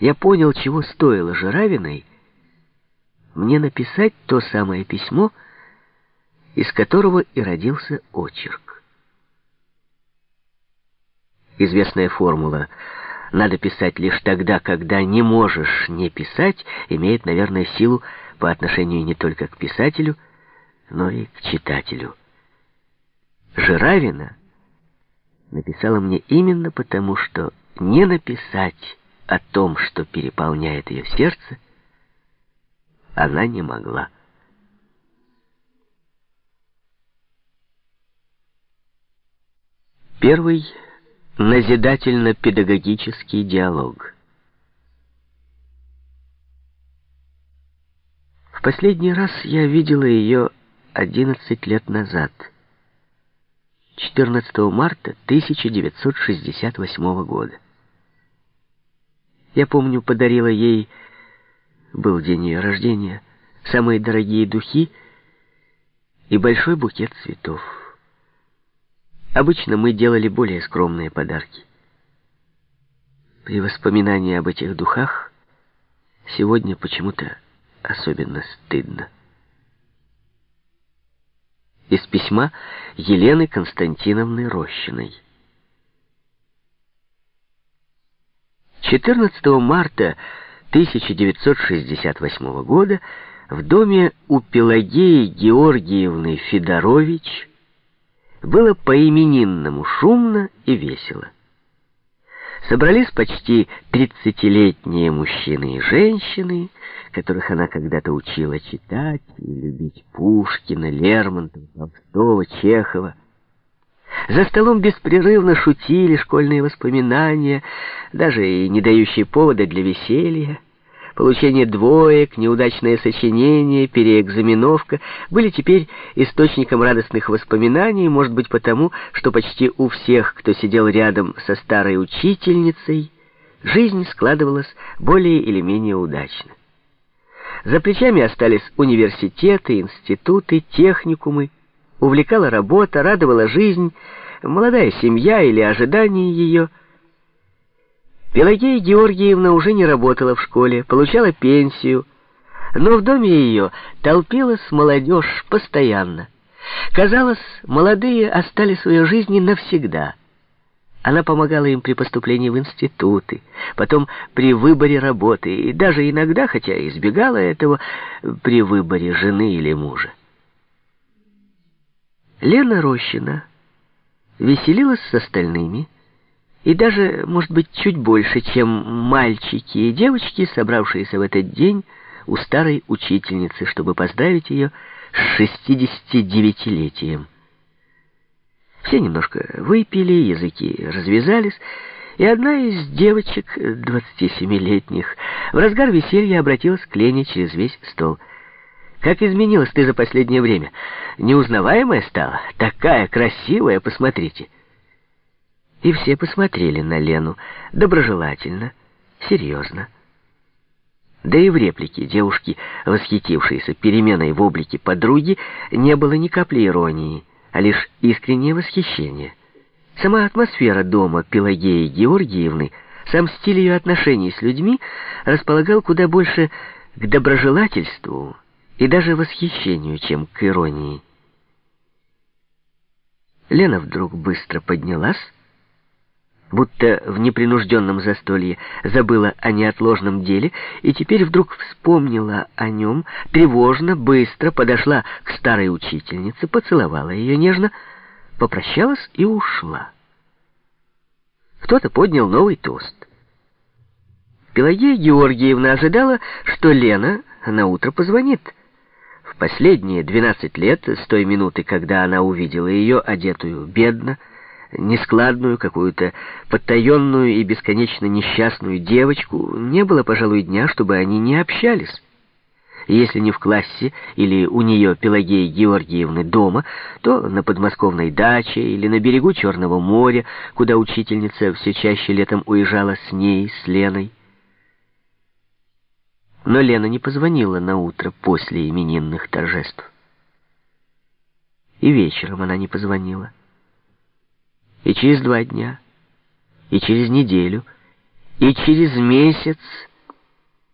я понял, чего стоило Жиравиной мне написать то самое письмо, из которого и родился очерк. Известная формула «надо писать лишь тогда, когда не можешь не писать» имеет, наверное, силу по отношению не только к писателю, но и к читателю. Жиравина написала мне именно потому, что не написать о том, что переполняет ее сердце, она не могла. Первый назидательно-педагогический диалог. В последний раз я видела ее 11 лет назад, 14 марта 1968 года. Я помню, подарила ей, был день ее рождения, самые дорогие духи и большой букет цветов. Обычно мы делали более скромные подарки. При воспоминании об этих духах сегодня почему-то особенно стыдно. Из письма Елены Константиновны Рощиной. 14 марта 1968 года в доме у Пелагеи Георгиевны Федорович было по-именинному шумно и весело. Собрались почти тридцатилетние мужчины и женщины, которых она когда-то учила читать и любить Пушкина, Лермонтова, Толстого, Чехова. За столом беспрерывно шутили школьные воспоминания, даже и не дающие повода для веселья. Получение двоек, неудачное сочинение, переэкзаменовка были теперь источником радостных воспоминаний, может быть потому, что почти у всех, кто сидел рядом со старой учительницей, жизнь складывалась более или менее удачно. За плечами остались университеты, институты, техникумы, увлекала работа, радовала жизнь, молодая семья или ожидание ее – Пелагея Георгиевна уже не работала в школе, получала пенсию, но в доме ее толпилась молодежь постоянно. Казалось, молодые остались в ее жизни навсегда. Она помогала им при поступлении в институты, потом при выборе работы, и даже иногда, хотя избегала этого, при выборе жены или мужа. Лена Рощина веселилась с остальными, и даже, может быть, чуть больше, чем мальчики и девочки, собравшиеся в этот день у старой учительницы, чтобы поздравить ее с 69-летием. Все немножко выпили, языки развязались, и одна из девочек, 27-летних, в разгар веселья обратилась к Лене через весь стол. «Как изменилась ты за последнее время? Неузнаваемая стала? Такая красивая, посмотрите!» И все посмотрели на Лену доброжелательно, серьезно. Да и в реплике девушки, восхитившейся переменой в облике подруги, не было ни капли иронии, а лишь искреннее восхищение. Сама атмосфера дома Пелагеи Георгиевны, сам стиль ее отношений с людьми располагал куда больше к доброжелательству и даже восхищению, чем к иронии. Лена вдруг быстро поднялась, будто в непринужденном застолье забыла о неотложном деле и теперь вдруг вспомнила о нем, тревожно, быстро подошла к старой учительнице, поцеловала ее нежно, попрощалась и ушла. Кто-то поднял новый тост. Пелагея Георгиевна ожидала, что Лена на утро позвонит. В последние двенадцать лет, с той минуты, когда она увидела ее, одетую бедно, нескладную, какую-то подтаенную и бесконечно несчастную девочку, не было, пожалуй, дня, чтобы они не общались. Если не в классе или у нее Пелагеи Георгиевны дома, то на подмосковной даче или на берегу Черного моря, куда учительница все чаще летом уезжала с ней, с Леной. Но Лена не позвонила на утро после именинных торжеств. И вечером она не позвонила и через два дня, и через неделю, и через месяц